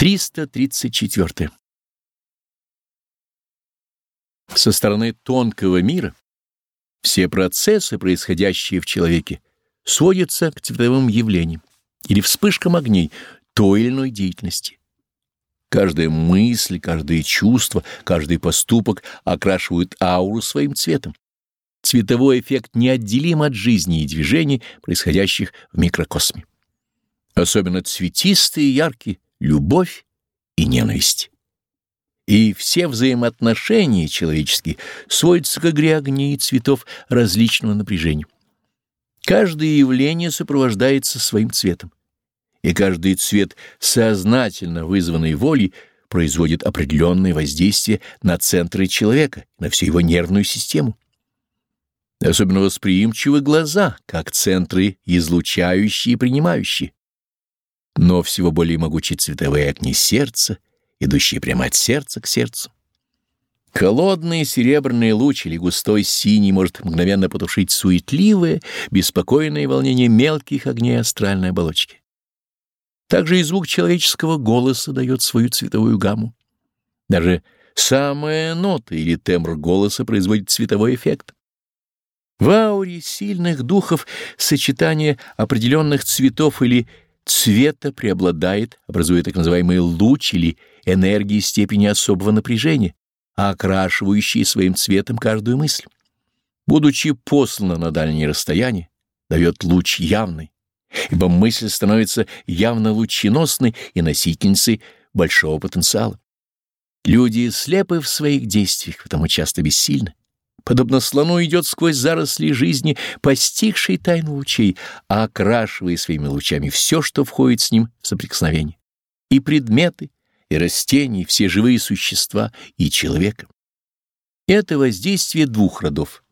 334. Со стороны тонкого мира все процессы, происходящие в человеке, сводятся к цветовым явлениям или вспышкам огней той или иной деятельности. Каждая мысль, каждое чувство, каждый поступок окрашивают ауру своим цветом. Цветовой эффект неотделим от жизни и движений, происходящих в микрокосме. Особенно цветистые и яркие любовь и ненависть. И все взаимоотношения человеческие сводятся к игре огней и цветов различного напряжения. Каждое явление сопровождается своим цветом, и каждый цвет, сознательно вызванный волей, производит определенное воздействие на центры человека, на всю его нервную систему. Особенно восприимчивы глаза, как центры излучающие и принимающие но всего более могучие цветовые огни сердца, идущие прямо от сердца к сердцу. Холодный серебряный луч или густой синий может мгновенно потушить суетливое, беспокойное волнение мелких огней астральной оболочки. Также и звук человеческого голоса дает свою цветовую гамму. Даже самая нота или тембр голоса производит цветовой эффект. В ауре сильных духов сочетание определенных цветов или цвета преобладает, образуя так называемый луч или энергии степени особого напряжения, окрашивающие своим цветом каждую мысль. Будучи послана на дальние расстояния, дает луч явный, ибо мысль становится явно лученосной и носительницей большого потенциала. Люди слепы в своих действиях, потому часто бессильны подобно слону идет сквозь заросли жизни, постигший тайну лучей, а окрашивая своими лучами все, что входит с ним в соприкосновение. И предметы, и растения, и все живые существа, и человека. Это воздействие двух родов.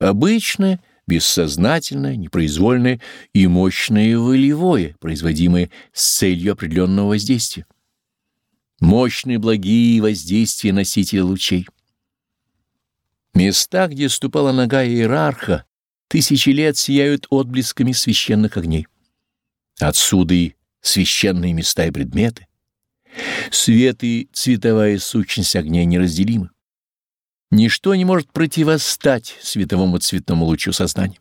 Обычное, бессознательное, непроизвольное и мощное волевое, производимое с целью определенного воздействия. Мощные благие воздействия носителя лучей. Места, где ступала нога иерарха, тысячи лет сияют отблесками священных огней. Отсюда и священные места и предметы. Свет и цветовая сущность огня неразделимы. Ничто не может противостать световому цветному лучу сознания.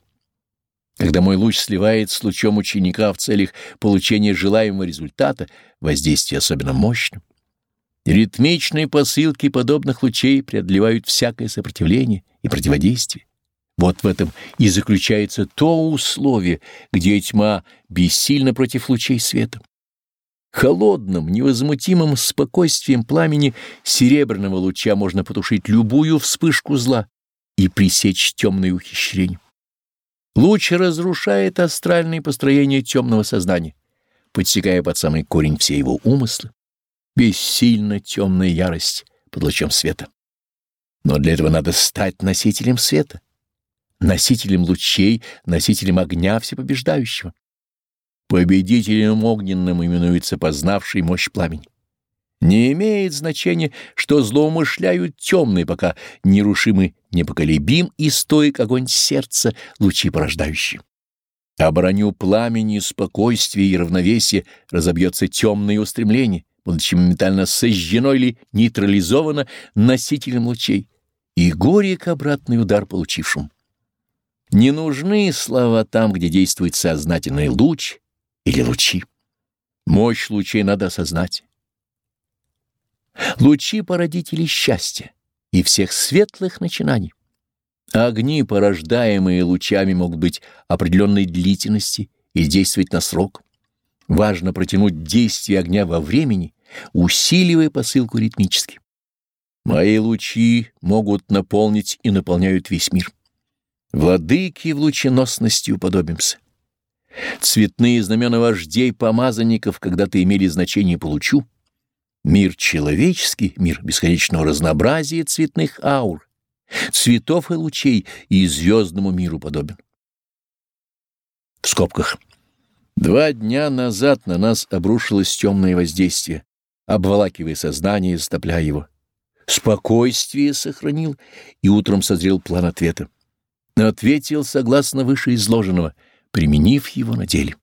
Когда мой луч сливается с лучом ученика в целях получения желаемого результата, воздействие особенно мощным. Ритмичные посылки подобных лучей преодолевают всякое сопротивление и противодействие. Вот в этом и заключается то условие, где тьма бессильна против лучей света. Холодным, невозмутимым спокойствием пламени серебряного луча можно потушить любую вспышку зла и пресечь темные ухищрения. Луч разрушает астральные построения темного сознания, подсекая под самый корень все его умыслы бессильна темная ярость под лучом света. Но для этого надо стать носителем света, носителем лучей, носителем огня всепобеждающего. Победителем огненным именуется познавший мощь пламени. Не имеет значения, что злоумышляют темные, пока нерушимый, непоколебим и стоек огонь сердца, лучи порождающие. А броню пламени, спокойствия и равновесия разобьется темное устремление, будучи моментально сожжено или нейтрализовано носителем лучей, и горек обратный удар получившим. Не нужны слова там, где действует сознательный луч или лучи. Мощь лучей надо осознать. Лучи — породители счастья и всех светлых начинаний. Огни, порождаемые лучами, могут быть определенной длительности и действовать на срок. Важно протянуть действие огня во времени усиливая посылку ритмически. Мои лучи могут наполнить и наполняют весь мир. Владыки в лученосности уподобимся. Цветные знамена вождей помазанников когда-то имели значение по лучу. Мир человеческий, мир бесконечного разнообразия цветных аур, цветов и лучей и звездному миру подобен. В скобках. Два дня назад на нас обрушилось темное воздействие, обволакивая сознание и затопляя его. Спокойствие сохранил, и утром созрел план ответа. Ответил согласно вышеизложенного, применив его на деле.